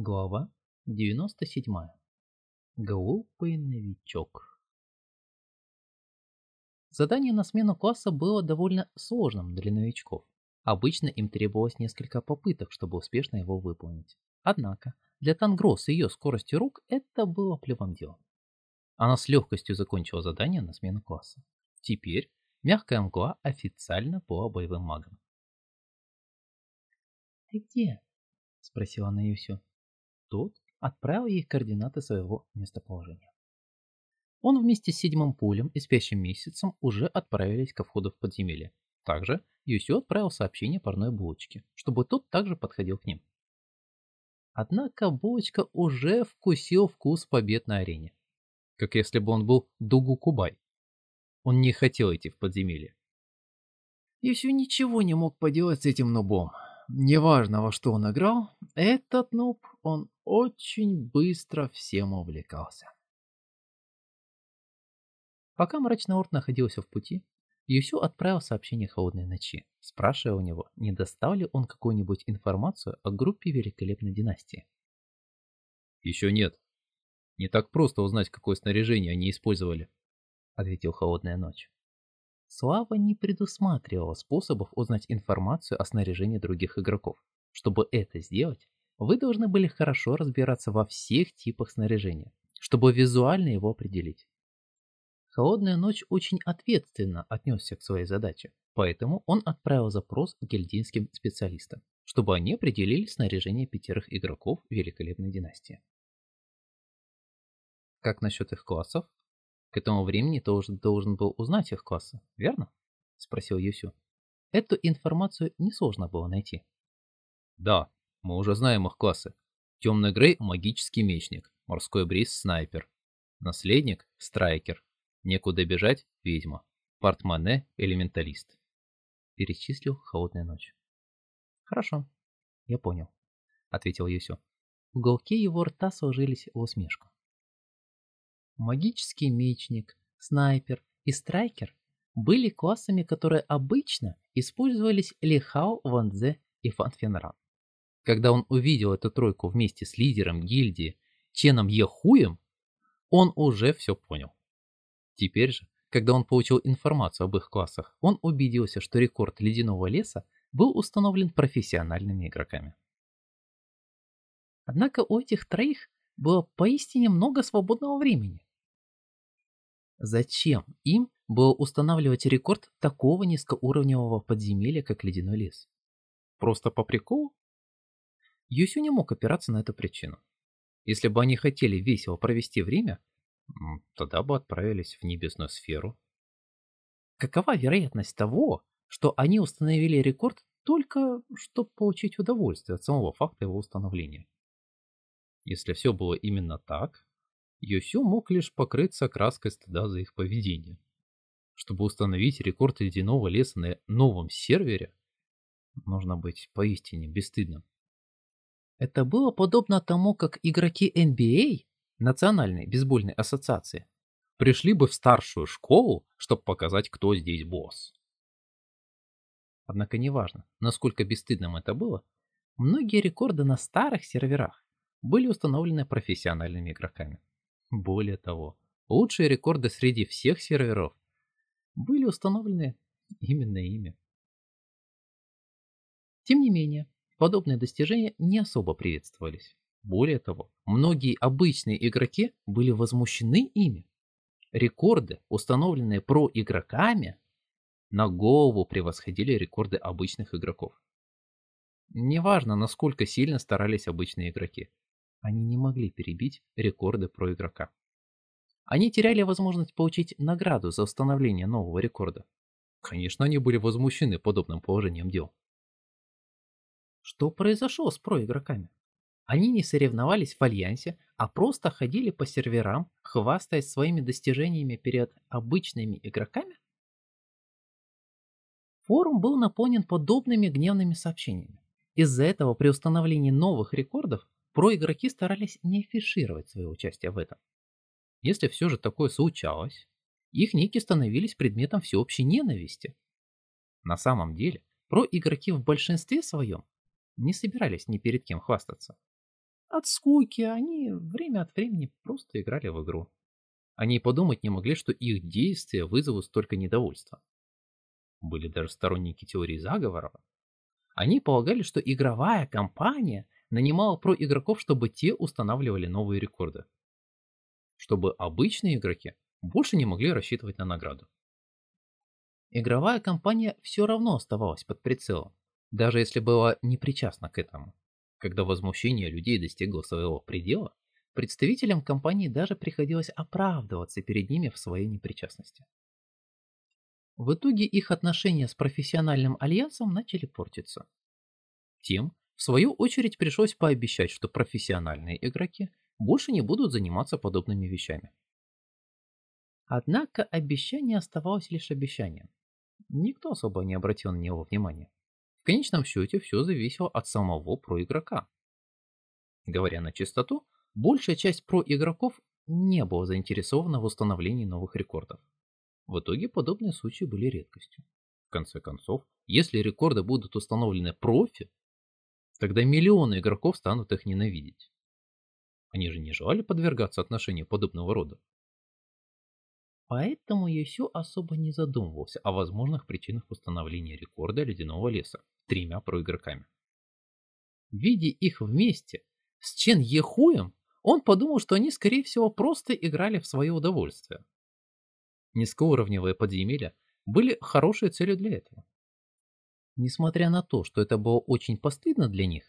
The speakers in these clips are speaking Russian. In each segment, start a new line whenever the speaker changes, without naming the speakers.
Глава 97. Глупый новичок. Задание на смену класса было довольно сложным для новичков. Обычно им требовалось несколько попыток, чтобы успешно его выполнить. Однако, для Тангро с ее скоростью рук это было плевым делом. Она с легкостью закончила задание на смену класса. Теперь мягкая мгла официально была боевым магом. «Ты где?» – спросила она Юсю. Тот отправил ей координаты своего местоположения. Он вместе с седьмым пулем и спящим месяцем уже отправились ко входу в подземелье. Также Юсю отправил сообщение парной булочке, чтобы тот также подходил к ним. Однако булочка уже вкусил вкус побед на арене. Как если бы он был Дугу Кубай. Он не хотел идти в подземелье. Юсю ничего не мог поделать с этим нубом. Неважно, во что он играл, этот нуб, он очень быстро всем увлекался. Пока Мрачный Орд находился в пути, Юсю отправил сообщение Холодной Ночи, спрашивая у него, не достал ли он какую-нибудь информацию о группе Великолепной Династии. «Еще нет. Не так просто узнать, какое снаряжение они использовали», — ответил Холодная Ночь. Слава не предусматривала способов узнать информацию о снаряжении других игроков. Чтобы это сделать, вы должны были хорошо разбираться во всех типах снаряжения, чтобы визуально его определить. Холодная ночь очень ответственно отнесся к своей задаче, поэтому он отправил запрос гильдийским специалистам, чтобы они определили снаряжение пятерых игроков Великолепной династии. Как насчет их классов? К этому времени ты уже должен был узнать их классы, верно? Спросил Юсю. Эту информацию несложно было найти. Да, мы уже знаем их классы. Темный Грей – магический мечник, морской бриз – снайпер, наследник – страйкер, некуда бежать – ведьма, портмоне – элементалист. Перечислил холодная ночь. Хорошо, я понял, ответил Юсю. Уголки его рта сложились в усмешку магический мечник, снайпер и страйкер были классами, которые обычно использовались Лихао, Ванзе и Фанфенран. Когда он увидел эту тройку вместе с лидером гильдии Ченом Ехуем, он уже все понял. Теперь же, когда он получил информацию об их классах, он убедился, что рекорд ледяного леса был установлен профессиональными игроками. Однако у этих троих было поистине много свободного времени. Зачем им было устанавливать рекорд такого низкоуровневого подземелья, как Ледяной лес? Просто по приколу? Юсю не мог опираться на эту причину. Если бы они хотели весело провести время, тогда бы отправились в небесную сферу. Какова вероятность того, что они установили рекорд только чтобы получить удовольствие от самого факта его установления? Если все было именно так, Йосю мог лишь покрыться краской стыда за их поведение. Чтобы установить рекорд ледяного леса на новом сервере, нужно быть поистине бесстыдным. Это было подобно тому, как игроки NBA, Национальной бейсбольной ассоциации, пришли бы в старшую школу, чтобы показать, кто здесь босс. Однако неважно, насколько бесстыдным это было, многие рекорды на старых серверах были установлены профессиональными игроками. Более того, лучшие рекорды среди всех серверов были установлены именно ими. Тем не менее, подобные достижения не особо приветствовались. Более того, многие обычные игроки были возмущены ими. Рекорды, установленные про-игроками, на голову превосходили рекорды обычных игроков. Неважно, насколько сильно старались обычные игроки они не могли перебить рекорды про игрока. Они теряли возможность получить награду за установление нового рекорда. Конечно, они были возмущены подобным положением дел. Что произошло с проигроками? Они не соревновались в альянсе, а просто ходили по серверам, хвастаясь своими достижениями перед обычными игроками? Форум был наполнен подобными гневными сообщениями. Из-за этого при установлении новых рекордов Проигроки старались не афишировать свое участие в этом. Если все же такое случалось, их ники становились предметом всеобщей ненависти. На самом деле, проигроки в большинстве своем не собирались ни перед кем хвастаться. От скуки они время от времени просто играли в игру. Они подумать не могли, что их действия вызовут столько недовольства. Были даже сторонники теории заговора. Они полагали, что игровая компания нанимала про-игроков, чтобы те устанавливали новые рекорды. Чтобы обычные игроки больше не могли рассчитывать на награду. Игровая компания все равно оставалась под прицелом, даже если была не причастна к этому. Когда возмущение людей достигло своего предела, представителям компании даже приходилось оправдываться перед ними в своей непричастности. В итоге их отношения с профессиональным альянсом начали портиться. Тем, в свою очередь, пришлось пообещать, что профессиональные игроки больше не будут заниматься подобными вещами. Однако обещание оставалось лишь обещанием. Никто особо не обратил на него внимания. Конечном счете все зависело от самого проигрока. Говоря на чистоту, большая часть проигроков не была заинтересована в установлении новых рекордов. В итоге подобные случаи были редкостью. В конце концов, если рекорды будут установлены профи, тогда миллионы игроков станут их ненавидеть. Они же не желали подвергаться отношению подобного рода. Поэтому Юсю особо не задумывался о возможных причинах установления рекорда ледяного леса тремя проигроками. Видя их вместе с Чен Ехуем, он подумал, что они, скорее всего, просто играли в свое удовольствие. Низкоуровневые подземелья были хорошей целью для этого. Несмотря на то, что это было очень постыдно для них,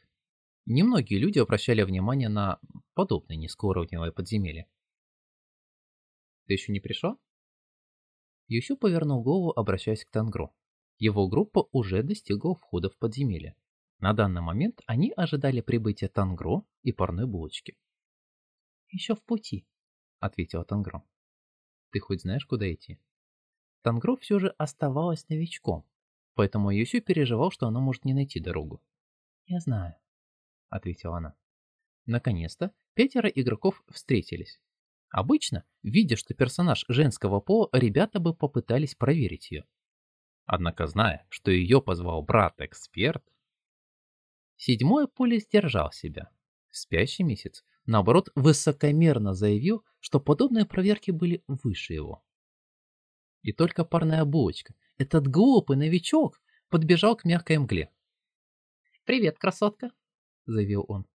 немногие люди обращали внимание на подобные низкоуровневые подземелья. Ты еще не пришла? Юсю повернул голову, обращаясь к Тангру. Его группа уже достигла входа в подземелье. На данный момент они ожидали прибытия Тангро и парной булочки. «Еще в пути», — ответила Тангро. «Ты хоть знаешь, куда идти?» Тангро все же оставалась новичком, поэтому Юсю переживал, что она может не найти дорогу. «Я знаю», — ответила она. Наконец-то пятеро игроков встретились. Обычно, видя, что персонаж женского пола, ребята бы попытались проверить ее. Однако, зная, что ее позвал брат-эксперт, седьмое поле сдержал себя. Спящий месяц, наоборот, высокомерно заявил, что подобные проверки были выше его. И только парная булочка, этот глупый новичок, подбежал к мягкой мгле. «Привет, красотка!» — заявил он.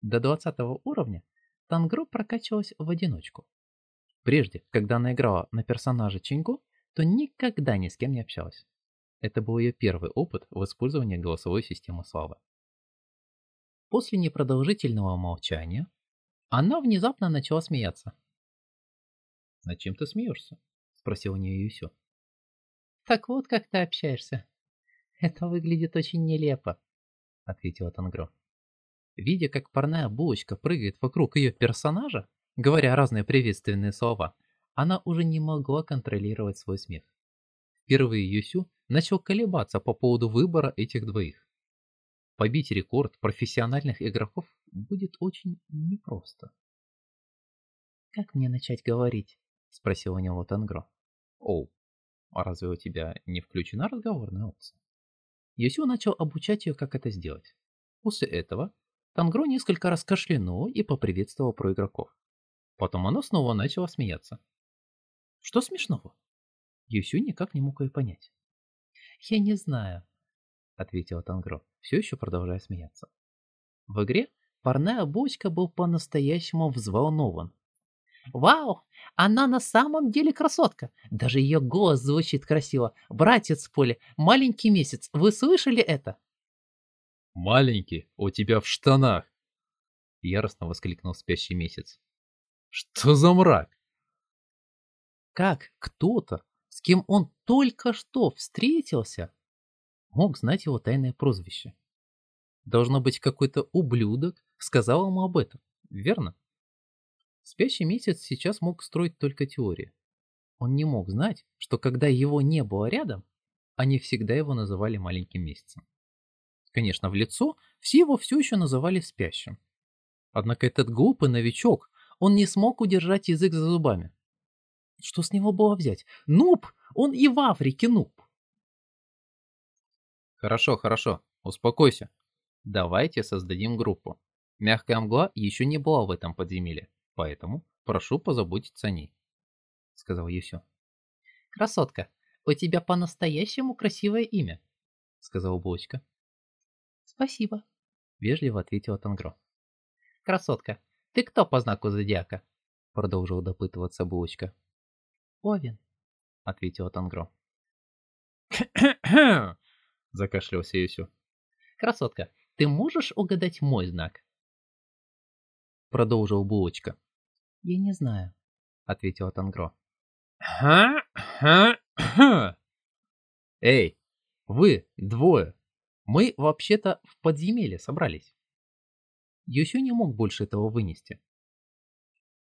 До двадцатого уровня Тангро прокачивалась в одиночку. Прежде, когда она играла на персонаже Чингу, то никогда ни с кем не общалась. Это был ее первый опыт в использовании голосовой системы славы. После непродолжительного молчания она внезапно начала смеяться. «Над чем ты смеешься?» – спросил у нее Юсю. «Так вот, как ты общаешься. Это выглядит очень нелепо», – ответила Тангро. Видя, как парная булочка прыгает вокруг ее персонажа, говоря разные приветственные слова, она уже не могла контролировать свой смех. Впервые Юсю начал колебаться по поводу выбора этих двоих. Побить рекорд профессиональных игроков будет очень непросто. «Как мне начать говорить?» – спросил у него Тангро. «Оу, а разве у тебя не включена разговорная опция?» Юсю начал обучать ее, как это сделать. После этого Тангро несколько раз кашлянул и поприветствовал про игроков. Потом оно снова начало смеяться. Что смешного? Юсю никак не мог ее понять. «Я не знаю», — ответила Тангро, все еще продолжая смеяться. В игре парная бочка был по-настоящему взволнован. «Вау! Она на самом деле красотка! Даже ее голос звучит красиво! Братец в поле, маленький месяц, вы слышали это?»
Маленький, у тебя в штанах!» Яростно воскликнул спящий месяц. «Что за мрак?»
Как кто-то, с кем он только что встретился, мог знать его тайное прозвище? Должно быть, какой-то ублюдок сказал ему об этом, верно? Спящий месяц сейчас мог строить только теории. Он не мог знать, что когда его не было рядом, они всегда его называли маленьким месяцем. Конечно, в лицо все его все еще называли спящим. Однако этот глупый новичок, он не смог удержать язык за зубами. Что с него было взять? Нуб! Он и в Африке нуб!
Хорошо, хорошо, успокойся. Давайте создадим группу.
Мягкая мгла еще не была в этом подземелье, поэтому прошу позаботиться о ней, сказал Юсю. Красотка, у тебя по-настоящему красивое имя, сказала Булочка. Спасибо, вежливо ответила Тангро. Красотка, ты кто по знаку зодиака? Продолжил допытываться Булочка. Овен, ответила Тангро.
Закашлялся Юсю.
Красотка, ты можешь угадать мой знак? Продолжил Булочка. Я не знаю, ответила Тангро.
Ха-ха-ха!
Эй, вы двое, мы вообще-то в подземелье собрались. Юсю не мог больше этого вынести.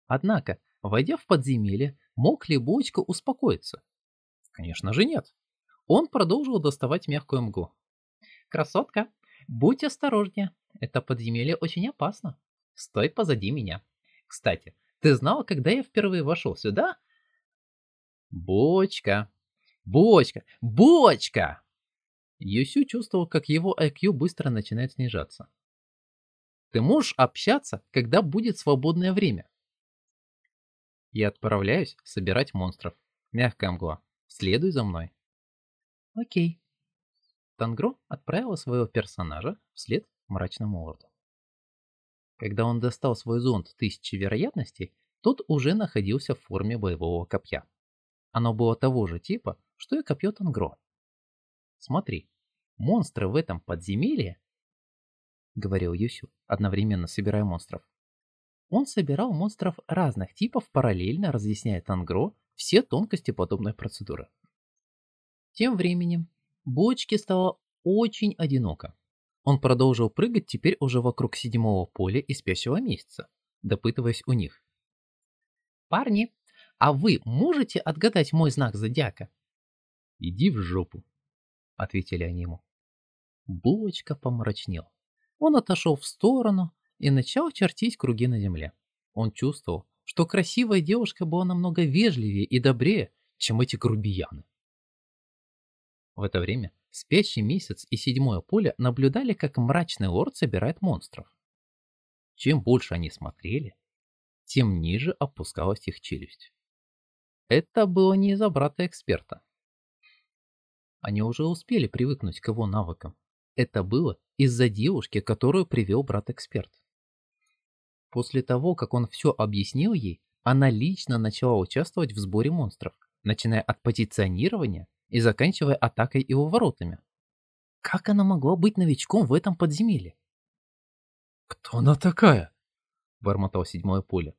Однако, войдя в подземелье, мог ли Булочка успокоиться? Конечно же нет. Он продолжил доставать мягкую мглу. «Красотка, будь осторожнее, это подземелье очень опасно. Стой позади меня. Кстати, ты знала, когда я впервые вошел сюда?» «Бочка! Бочка! Бочка!» Юсю чувствовал, как его IQ быстро начинает снижаться. «Ты можешь общаться, когда будет свободное время?» Я отправляюсь собирать монстров. Мягкая мгла. Следуй за мной. Окей. Тангро отправила своего персонажа вслед мрачному лорду. Когда он достал свой зонд тысячи вероятностей, тот уже находился в форме боевого копья. Оно было того же типа, что и копье Тангро. Смотри, монстры в этом подземелье, говорил Юсю, одновременно собирая монстров. Он собирал монстров разных типов, параллельно разъясняя Тангро все тонкости подобной процедуры. Тем временем Бочке стало очень одиноко. Он продолжил прыгать теперь уже вокруг седьмого поля и спящего месяца, допытываясь у них. «Парни, а вы можете отгадать мой знак зодиака?»
«Иди в жопу», — ответили они ему.
Булочка помрачнел. Он отошел в сторону и начал чертить круги на земле. Он чувствовал, что красивая девушка была намного вежливее и добрее, чем эти грубияны. В это время спящий месяц и седьмое поле наблюдали, как мрачный лорд собирает монстров. Чем больше они смотрели, тем ниже опускалась их челюсть. Это было не из-за брата эксперта. Они уже успели привыкнуть к его навыкам. Это было из-за девушки, которую привел брат-эксперт. После того, как он все объяснил ей, она лично начала участвовать в сборе монстров, начиная от позиционирования и заканчивая атакой и уворотами. Как она могла быть новичком в этом подземелье?
«Кто она такая?»
– бормотал седьмое поле.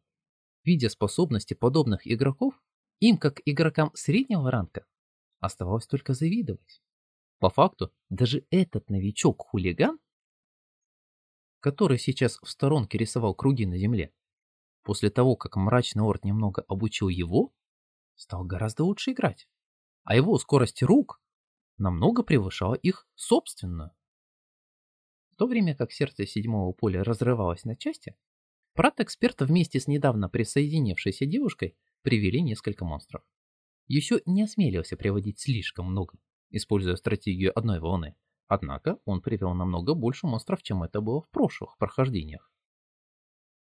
Видя способности подобных игроков, им, как игрокам среднего ранга, оставалось только завидовать. По факту, даже этот новичок-хулиган который сейчас в сторонке рисовал круги на земле, после того, как мрачный орд немного обучил его, стал гораздо лучше играть, а его скорость рук намного превышала их собственную. В то время как сердце седьмого поля разрывалось на части, брат эксперта вместе с недавно присоединившейся девушкой привели несколько монстров. Еще не осмелился приводить слишком много, используя стратегию одной волны. Однако он привел намного больше монстров, чем это было в прошлых прохождениях.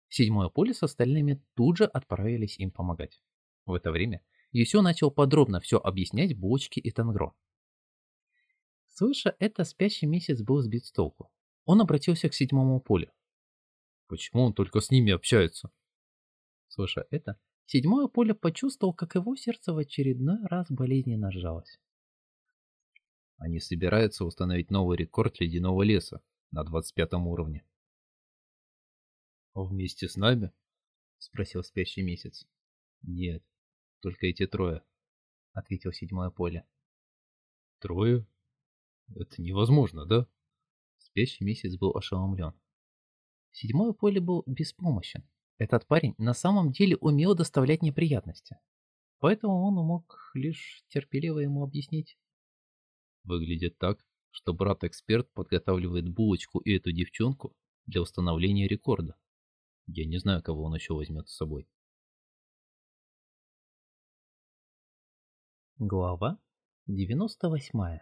Седьмое поле с остальными тут же отправились им помогать. В это время Юсё начал подробно все объяснять Булочке и Тангро. Слыша это, спящий месяц был сбит с толку. Он обратился к седьмому полю.
Почему он только с ними общается?
Слыша это, седьмое поле почувствовал, как его сердце в очередной раз болезненно сжалось.
Они собираются установить новый рекорд ледяного леса на 25 уровне.
«Вместе с нами?» — спросил спящий месяц.
«Нет, только эти трое», — ответил седьмое поле.
«Трое? Это невозможно, да?» Спящий месяц был ошеломлен. Седьмое поле был беспомощен. Этот парень на самом деле умел доставлять неприятности. Поэтому он мог лишь терпеливо ему объяснить.
Выглядит так, что брат-эксперт подготавливает булочку и эту девчонку для установления рекорда. Я не знаю, кого он еще возьмет с собой.
Глава 98.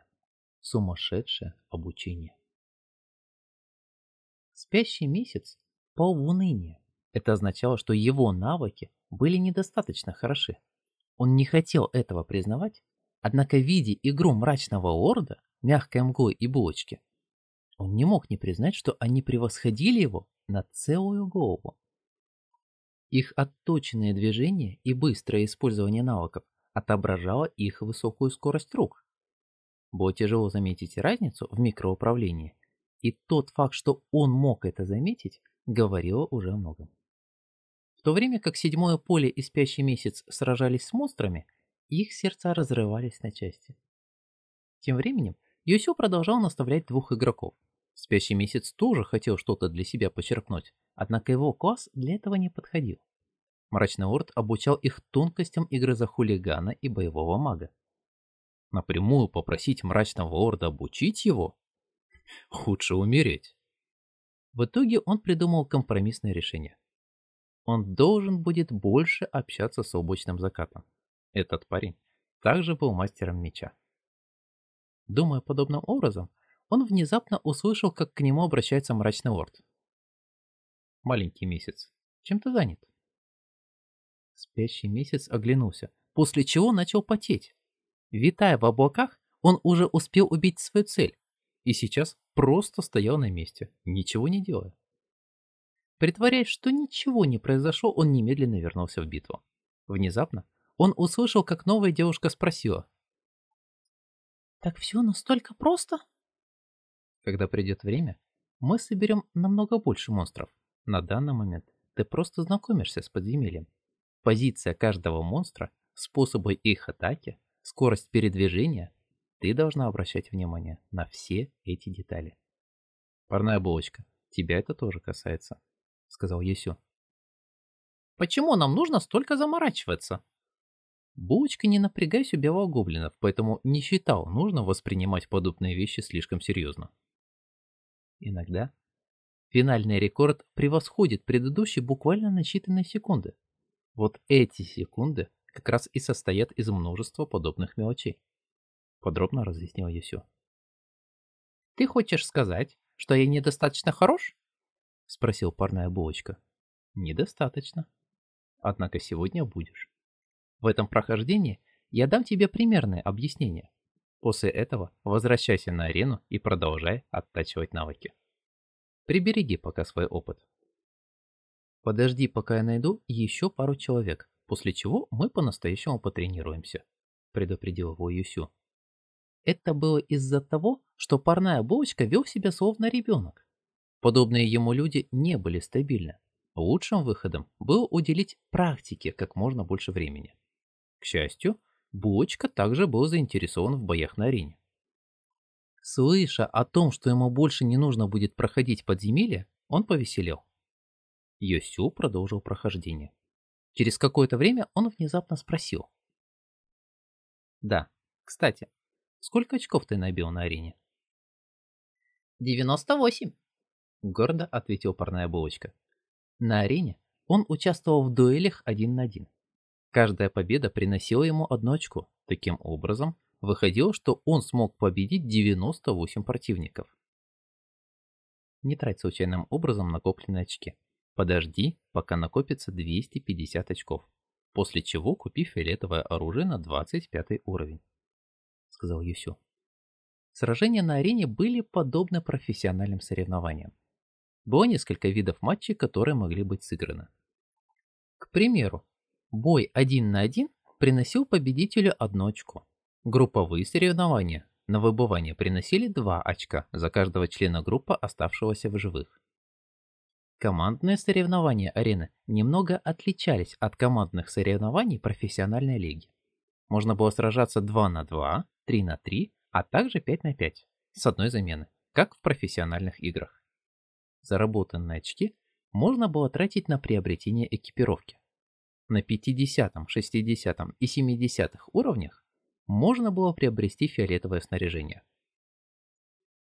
Сумасшедшее обучение. Спящий месяц полуныния. Это означало, что его навыки были недостаточно хороши. Он не хотел этого признавать, однако видя игру мрачного орда, мягкой мглой и булочки, он не мог не признать, что они превосходили его на целую голову. Их отточенные движения и быстрое использование навыков отображало их высокую скорость рук. Было тяжело заметить разницу в микроуправлении, и тот факт, что он мог это заметить, говорил уже о многом. В то время как седьмое поле и спящий месяц сражались с монстрами, их сердца разрывались на части. Тем временем Йосю продолжал наставлять двух игроков. Спящий месяц тоже хотел что-то для себя почерпнуть, однако его класс для этого не подходил. Мрачный Орд обучал их тонкостям игры за хулигана и боевого мага. Напрямую попросить Мрачного Орда обучить его? Худше умереть. В итоге он придумал компромиссное решение. Он должен будет больше общаться с облачным закатом. Этот парень также был мастером меча. Думая подобным образом, он внезапно услышал, как к нему обращается мрачный лорд. «Маленький месяц, чем ты занят?» Спящий месяц оглянулся, после чего начал потеть. Витая в облаках, он уже успел убить свою цель и сейчас просто стоял на месте, ничего не делая. Притворяясь, что ничего не произошло, он немедленно вернулся в битву. Внезапно он услышал, как новая девушка спросила. «Так все настолько просто?» Когда придет время, мы соберем намного больше монстров. На данный момент ты просто знакомишься с подземельем. Позиция каждого монстра, способы их атаки, скорость передвижения. Ты должна обращать внимание на все эти детали. Парная булочка, тебя это тоже касается, сказал Есю. Почему нам нужно столько заморачиваться? Булочка не напрягайся убивал гоблинов, поэтому не считал нужно воспринимать подобные вещи слишком серьезно. Иногда финальный рекорд превосходит предыдущий буквально на считанные секунды. Вот эти секунды как раз и состоят из множества подобных мелочей. Подробно разъяснил я все. «Ты хочешь сказать, что я недостаточно хорош?» Спросил парная булочка. «Недостаточно. Однако сегодня будешь. В этом прохождении я дам тебе примерное объяснение. После этого возвращайся на арену и продолжай оттачивать навыки. Прибереги пока свой опыт. Подожди, пока я найду еще пару человек, после чего мы по-настоящему потренируемся, предупредил его Юсю. Это было из-за того, что парная булочка вел себя словно ребенок. Подобные ему люди не были стабильны. Лучшим выходом было уделить практике как можно больше времени. К счастью, Булочка также был заинтересован в боях на арене. Слыша о том, что ему больше не нужно будет проходить подземелье, он повеселел. Йосю продолжил прохождение. Через какое-то время он внезапно спросил. «Да, кстати, сколько очков ты набил на арене?» «Девяносто восемь», — гордо ответил парная булочка. На арене он участвовал в дуэлях один на один. Каждая победа приносила ему одно очко. Таким образом, выходило, что он смог победить 98 противников. Не трать случайным образом накопленные очки. Подожди, пока накопится 250 очков, после чего купи фиолетовое оружие на 25 уровень, сказал Юсю. Сражения на арене были подобны профессиональным соревнованиям. Было несколько видов матчей, которые могли быть сыграны. К примеру, Бой один на один приносил победителю одно очко. Групповые соревнования на выбывание приносили два очка за каждого члена группы, оставшегося в живых. Командные соревнования арены немного отличались от командных соревнований профессиональной лиги. Можно было сражаться 2 на 2, 3 на 3, а также 5 на 5 с одной замены, как в профессиональных играх. Заработанные очки можно было тратить на приобретение экипировки. На 50, 60 и 70 уровнях можно было приобрести фиолетовое снаряжение.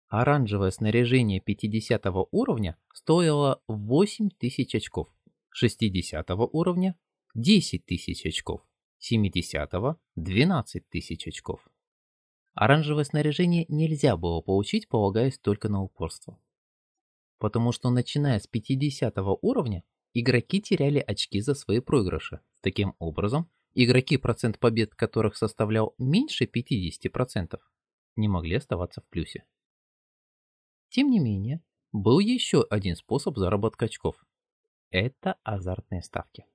Оранжевое снаряжение 50 уровня стоило 8000 очков, 60 уровня 10 тысяч очков, 70 12 тысяч очков. Оранжевое снаряжение нельзя было получить, полагаясь только на упорство. потому что начиная с 50 уровня игроки теряли очки за свои проигрыши. Таким образом, игроки, процент побед которых составлял меньше 50%, не могли оставаться в плюсе. Тем не менее, был еще один способ заработка очков. Это азартные ставки.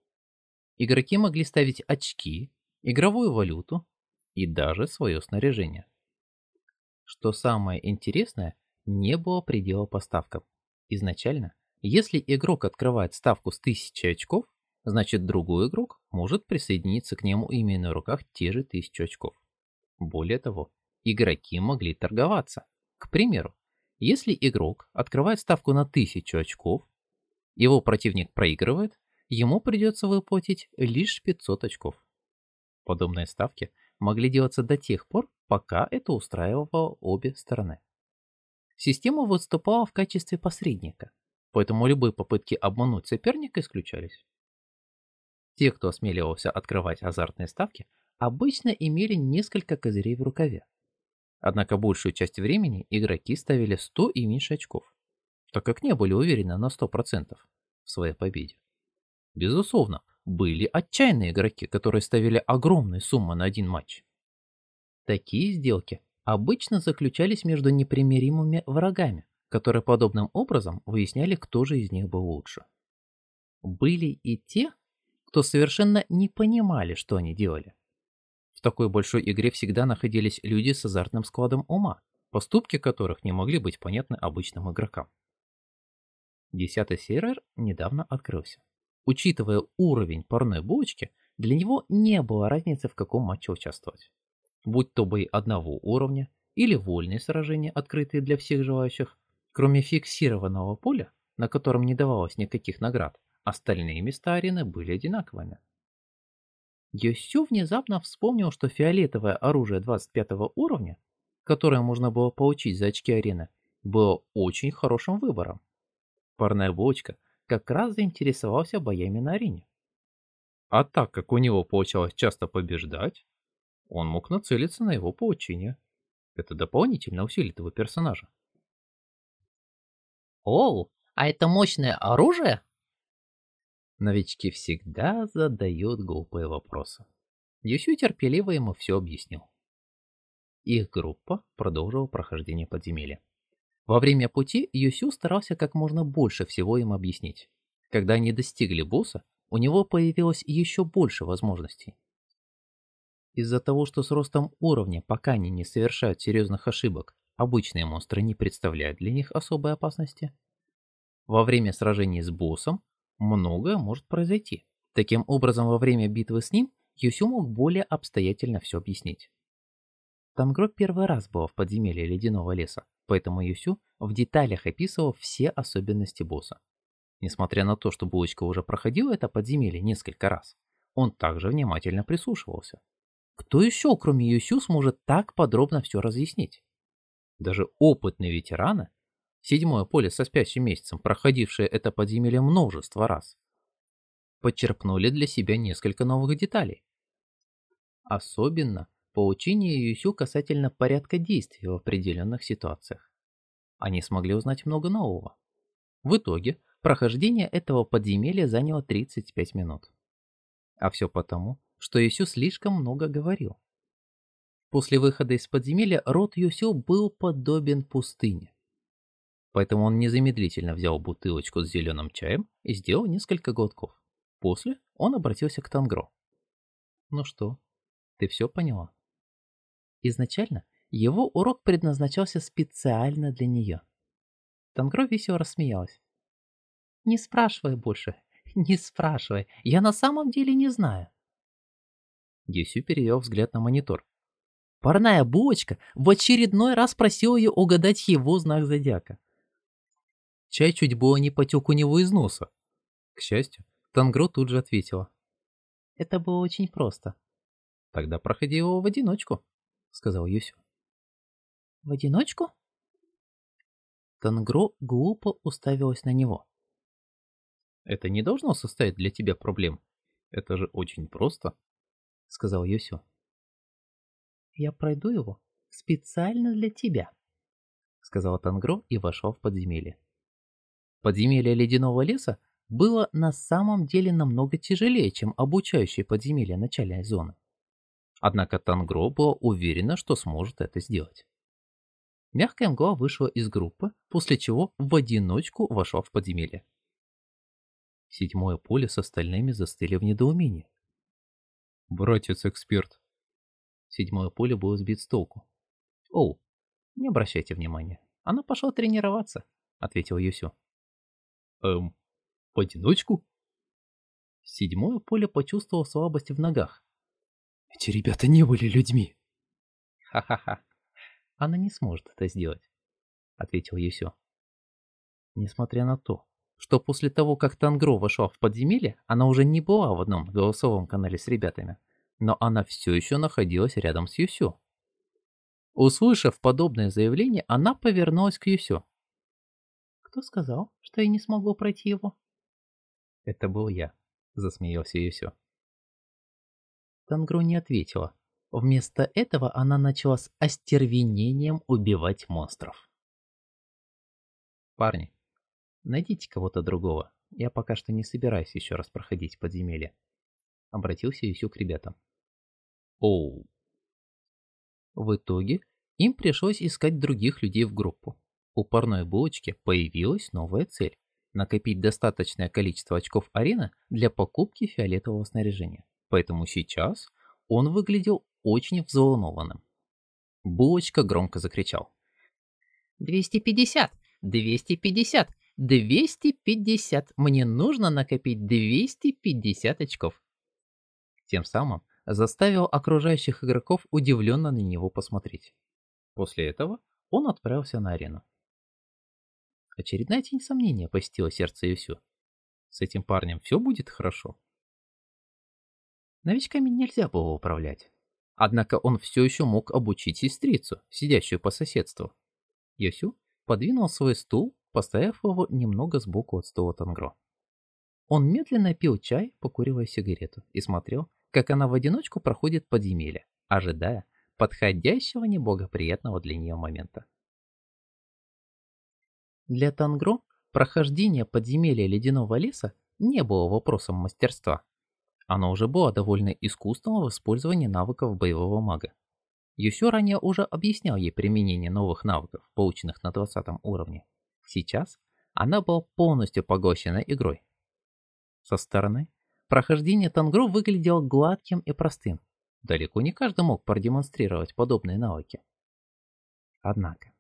Игроки могли ставить очки, игровую валюту и даже свое снаряжение. Что самое интересное, не было предела по ставкам. Изначально, если игрок открывает ставку с 1000 очков, значит другой игрок может присоединиться к нему, имея на руках те же 1000 очков. Более того, игроки могли торговаться. К примеру, если игрок открывает ставку на 1000 очков, его противник проигрывает, ему придется выплатить лишь 500 очков. Подобные ставки могли делаться до тех пор, пока это устраивало обе стороны. Система выступала в качестве посредника, поэтому любые попытки обмануть соперника исключались. Те, кто осмеливался открывать азартные ставки, обычно имели несколько козырей в рукаве. Однако большую часть времени игроки ставили 100 и меньше очков, так как не были уверены на 100% в своей победе. Безусловно, были отчаянные игроки, которые ставили огромные суммы на один матч. Такие сделки обычно заключались между непримиримыми врагами, которые подобным образом выясняли, кто же из них был лучше. Были и те, кто совершенно не понимали, что они делали. В такой большой игре всегда находились люди с азартным складом ума, поступки которых не могли быть понятны обычным игрокам. Десятый сервер недавно открылся. Учитывая уровень парной булочки, для него не было разницы, в каком матче участвовать будь то бои одного уровня или вольные сражения, открытые для всех желающих, кроме фиксированного поля, на котором не давалось никаких наград, остальные места арены были одинаковыми. Йосю внезапно вспомнил, что фиолетовое оружие 25 уровня, которое можно было получить за очки арены, было очень хорошим выбором. Парная булочка как раз заинтересовался боями на арене. А так как у него получалось часто побеждать, он мог нацелиться на его получение. Это дополнительно усилит его персонажа.
Оу, а это мощное оружие?
Новички всегда задают глупые вопросы. Юсю терпеливо ему все объяснил. Их группа продолжила прохождение подземелья. Во время пути Юсю старался как можно больше всего им объяснить. Когда они достигли босса, у него появилось еще больше возможностей. Из-за того, что с ростом уровня пока они не совершают серьезных ошибок, обычные монстры не представляют для них особой опасности. Во время сражений с боссом многое может произойти. Таким образом, во время битвы с ним Юсю мог более обстоятельно все объяснить. Тангро первый раз был в подземелье Ледяного леса, поэтому Юсю в деталях описывал все особенности босса. Несмотря на то, что Булочка уже проходила это подземелье несколько раз, он также внимательно прислушивался. Кто еще, кроме Юсю, сможет так подробно все разъяснить? Даже опытные ветераны, седьмое поле со спящим месяцем, проходившие это подземелье множество раз, подчерпнули для себя несколько новых деталей. Особенно поучение Юсю касательно порядка действий в определенных ситуациях. Они смогли узнать много нового. В итоге, прохождение этого подземелья заняло 35 минут. А все потому, что Юсю слишком много говорил. После выхода из подземелья рот Юсю был подобен пустыне. Поэтому он незамедлительно взял бутылочку с зеленым чаем и сделал несколько глотков. После он обратился к Тангро. «Ну что, ты все поняла?» Изначально его урок предназначался специально для нее. Тангро весело рассмеялась. «Не спрашивай больше, не спрашивай, я на самом деле не знаю. Есю перевел взгляд на монитор. Парная булочка в очередной раз просила ее угадать его знак зодиака. Чай чуть было не потек у него из носа. К счастью, Тангро тут же ответила. Это было очень просто. Тогда проходи его в одиночку, сказал Юсю. В одиночку? Тангро глупо уставилась на него. Это не должно составить для тебя проблем. Это же очень просто сказал Юсю. Я пройду его специально для тебя, сказал Тангро и вошел в подземелье. Подземелье ледяного леса было на самом деле намного тяжелее, чем обучающие подземелья начальной зоны. Однако Тангро была уверена, что сможет это сделать. Мягкая мгла вышла из группы, после чего в одиночку вошла в подземелье. Седьмое поле с остальными застыли в недоумении.
«Братец-эксперт!»
Седьмое поле было сбит с толку. «Оу, не обращайте внимания, она пошла тренироваться», — ответил Юсю.
«Эм, в одиночку?»
Седьмое поле почувствовал слабость в ногах.
«Эти ребята не были людьми!»
«Ха-ха-ха, она не сможет это сделать», — ответил Юсю. Несмотря на то, что после того, как Тангро вошла в подземелье, она уже не была в одном голосовом канале с ребятами, но она все еще находилась рядом с Юсю. Услышав подобное заявление, она повернулась к Юсю. «Кто сказал, что я не смогу пройти его?» «Это был я», — засмеялся Юсю. Тангро не ответила. Вместо этого она начала с остервенением убивать монстров. «Парни, Найдите кого-то другого. Я пока что не собираюсь еще раз проходить подземелье. Обратился Юсю к ребятам. Оу. В итоге им пришлось искать других людей в группу. У парной булочки появилась новая цель – накопить достаточное количество очков арены для покупки фиолетового снаряжения. Поэтому сейчас он выглядел очень взволнованным. Булочка громко закричал. «250! 250! 250. Мне нужно накопить 250 очков. Тем самым заставил окружающих игроков удивленно на него посмотреть. После этого он отправился на арену. Очередная тень сомнения посетила сердце Юсю. С этим парнем все будет хорошо. Новичками нельзя было управлять. Однако он все еще мог обучить сестрицу, сидящую по соседству. Юсю подвинул свой стул поставив его немного сбоку от стола Тангро. Он медленно пил чай, покуривая сигарету, и смотрел, как она в одиночку проходит подземелье, ожидая подходящего неблагоприятного для нее момента. Для Тангро прохождение подземелья ледяного леса не было вопросом мастерства. Оно уже было довольно искусством в использовании навыков боевого мага. Юсю ранее уже объяснял ей применение новых навыков, полученных на 20 уровне. Сейчас она была полностью поглощена игрой. Со стороны прохождение Тангро выглядело гладким и простым. Далеко не каждый мог продемонстрировать подобные навыки. Однако,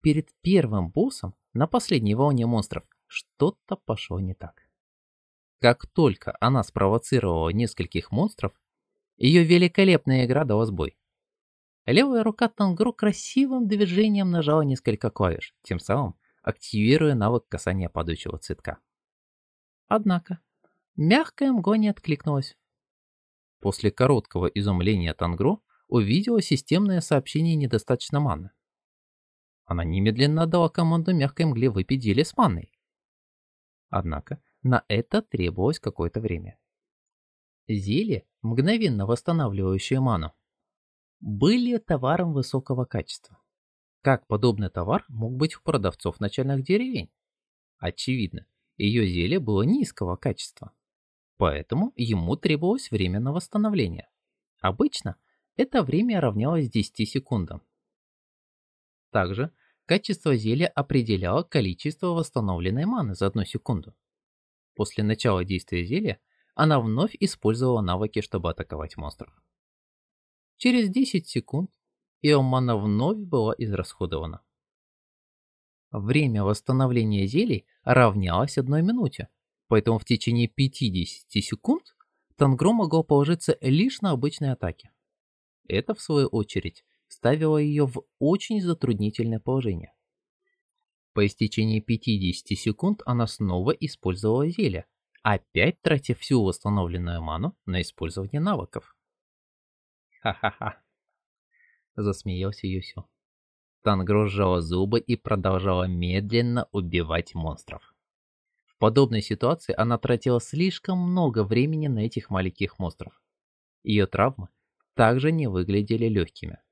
перед первым боссом на последней волне монстров что-то пошло не так. Как только она спровоцировала нескольких монстров, ее великолепная игра дала сбой. Левая рука Тангро красивым движением нажала несколько клавиш, тем самым активируя навык касания падающего цветка. Однако, мягкая мгла не откликнулась. После короткого изумления Тангро увидела системное сообщение недостаточно маны. Она немедленно отдала команду мягкой мгле выпить зелье с манной. Однако, на это требовалось какое-то время. Зелье, мгновенно восстанавливающее ману, были товаром высокого качества. Как подобный товар мог быть у продавцов начальных деревень? Очевидно, ее зелье было низкого качества. Поэтому ему требовалось время на восстановление. Обычно это время равнялось 10 секундам. Также качество зелья определяло количество восстановленной маны за одну секунду. После начала действия зелья она вновь использовала навыки, чтобы атаковать монстров. Через 10 секунд и мана вновь была израсходована. Время восстановления зелий равнялось одной минуте, поэтому в течение 50 секунд Тангро могло положиться лишь на обычные атаки. Это, в свою очередь, ставило ее в очень затруднительное положение. По истечении 50 секунд она снова использовала зелье, опять тратя всю восстановленную ману на использование навыков. Ха-ха-ха засмеялся Юсю. Тангро сжала зубы и продолжала медленно убивать монстров. Подобной ситуации она тратила слишком много времени на этих маленьких монстров. Ее травмы также не выглядели легкими.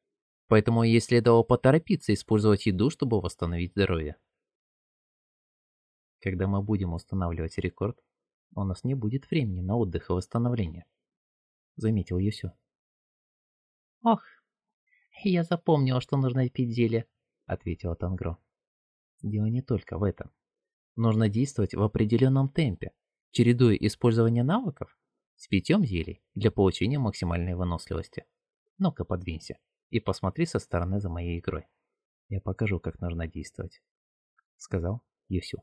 Поэтому ей следовало поторопиться использовать еду, чтобы восстановить здоровье. Когда мы будем устанавливать рекорд, у нас не будет времени на отдых и восстановление. Заметил Юсю.
Ох, я запомнила, что нужно пить зелье,
ответила Тангро. Дело не только в этом. Нужно действовать в определенном темпе, чередуя использование навыков с питьем зелий для получения максимальной выносливости. Ну-ка подвинься и посмотри со стороны за моей игрой. Я покажу, как нужно действовать, сказал Юсю.